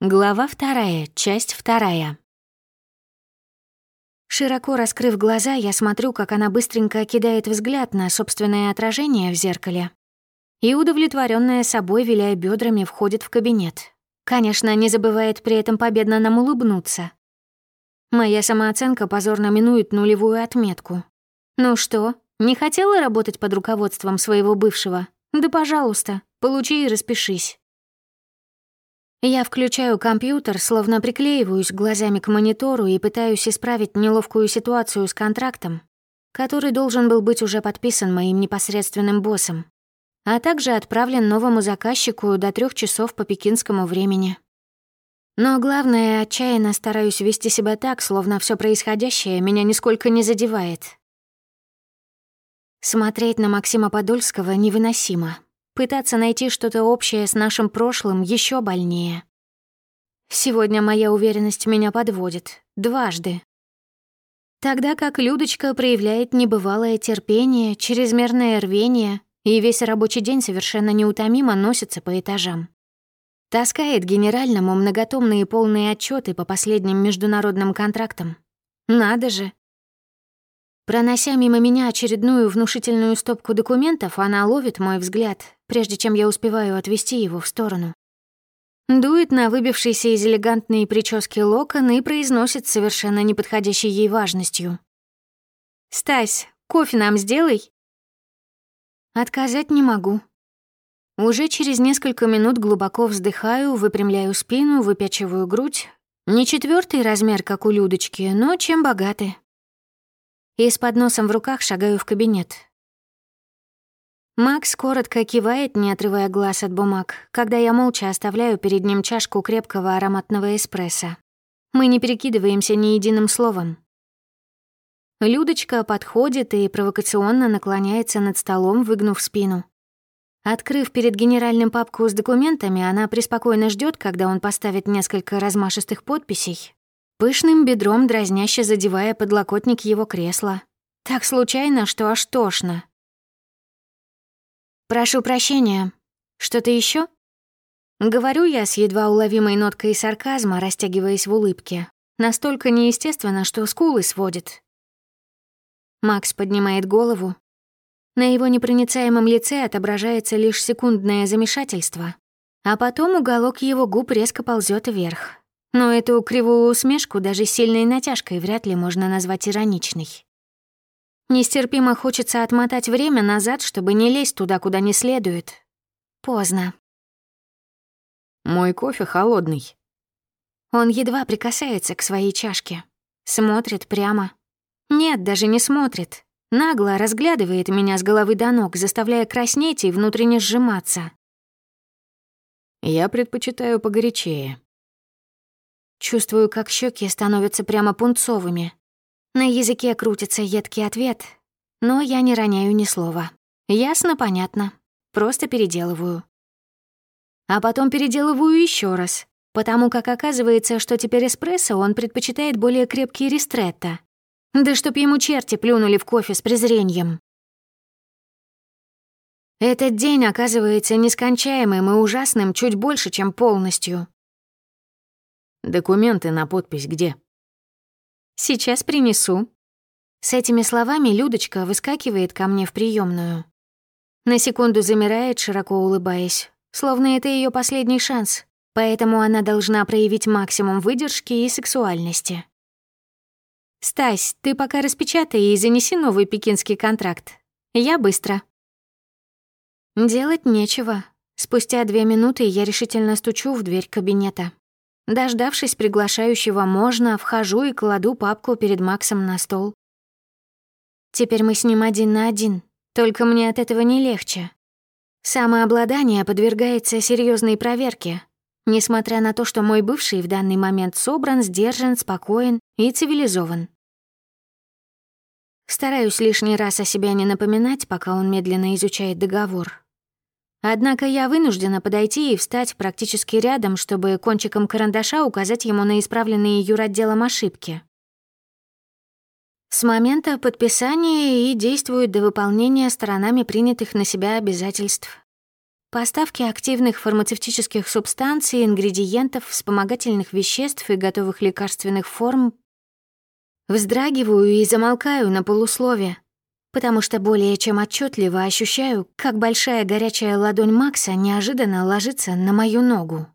Глава вторая, часть вторая. Широко раскрыв глаза, я смотрю, как она быстренько кидает взгляд на собственное отражение в зеркале. И, удовлетворенная собой, виляя бедрами, входит в кабинет. Конечно, не забывает при этом победно нам улыбнуться. Моя самооценка позорно минует нулевую отметку. Ну что, не хотела работать под руководством своего бывшего? Да пожалуйста, получи и распишись. Я включаю компьютер, словно приклеиваюсь глазами к монитору и пытаюсь исправить неловкую ситуацию с контрактом, который должен был быть уже подписан моим непосредственным боссом, а также отправлен новому заказчику до трех часов по пекинскому времени. Но главное, отчаянно стараюсь вести себя так, словно все происходящее меня нисколько не задевает. Смотреть на Максима Подольского невыносимо. Пытаться найти что-то общее с нашим прошлым еще больнее. Сегодня моя уверенность меня подводит. Дважды. Тогда как Людочка проявляет небывалое терпение, чрезмерное рвение и весь рабочий день совершенно неутомимо носится по этажам. Таскает генеральному многотомные полные отчеты по последним международным контрактам. Надо же, Пронося мимо меня очередную внушительную стопку документов, она ловит мой взгляд, прежде чем я успеваю отвести его в сторону. Дует на выбившийся из элегантной прически локон и произносит совершенно неподходящей ей важностью. «Стась, кофе нам сделай!» Отказать не могу. Уже через несколько минут глубоко вздыхаю, выпрямляю спину, выпячиваю грудь. Не четвертый размер, как у Людочки, но чем богаты и с подносом в руках шагаю в кабинет. Макс коротко кивает, не отрывая глаз от бумаг, когда я молча оставляю перед ним чашку крепкого ароматного эспрессо. Мы не перекидываемся ни единым словом. Людочка подходит и провокационно наклоняется над столом, выгнув спину. Открыв перед генеральным папку с документами, она преспокойно ждет, когда он поставит несколько размашистых подписей, пышным бедром дразняще задевая подлокотник его кресла. Так случайно, что аж тошно. «Прошу прощения. Что-то еще? Говорю я с едва уловимой ноткой сарказма, растягиваясь в улыбке. Настолько неестественно, что скулы сводит. Макс поднимает голову. На его непроницаемом лице отображается лишь секундное замешательство, а потом уголок его губ резко ползет вверх. Но эту кривую усмешку даже сильной натяжкой вряд ли можно назвать ироничной. Нестерпимо хочется отмотать время назад, чтобы не лезть туда, куда не следует. Поздно. Мой кофе холодный. Он едва прикасается к своей чашке. Смотрит прямо. Нет, даже не смотрит. Нагло разглядывает меня с головы до ног, заставляя краснеть и внутренне сжиматься. Я предпочитаю погорячее. Чувствую, как щеки становятся прямо пунцовыми. На языке крутится едкий ответ, но я не роняю ни слова. Ясно, понятно. Просто переделываю. А потом переделываю еще раз, потому как оказывается, что теперь эспрессо он предпочитает более крепкий ристретто. Да чтоб ему черти плюнули в кофе с презрением. Этот день оказывается нескончаемым и ужасным чуть больше, чем полностью. Документы на подпись где? Сейчас принесу. С этими словами Людочка выскакивает ко мне в приемную. На секунду замирает, широко улыбаясь, словно это ее последний шанс, поэтому она должна проявить максимум выдержки и сексуальности. «Стась, ты пока распечатай и занеси новый пекинский контракт. Я быстро». Делать нечего. Спустя две минуты я решительно стучу в дверь кабинета. Дождавшись приглашающего «можно», вхожу и кладу папку перед Максом на стол. Теперь мы с ним один на один, только мне от этого не легче. Самообладание подвергается серьезной проверке, несмотря на то, что мой бывший в данный момент собран, сдержан, спокоен и цивилизован. Стараюсь лишний раз о себе не напоминать, пока он медленно изучает договор. Однако я вынуждена подойти и встать практически рядом, чтобы кончиком карандаша указать ему на исправленные юротделом ошибки. С момента подписания и действуют до выполнения сторонами принятых на себя обязательств. Поставки активных фармацевтических субстанций, ингредиентов, вспомогательных веществ и готовых лекарственных форм. Вздрагиваю и замолкаю на полуслове, потому что более чем отчетливо ощущаю, как большая горячая ладонь Макса неожиданно ложится на мою ногу.